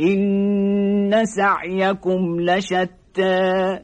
إن سعيكم لشتى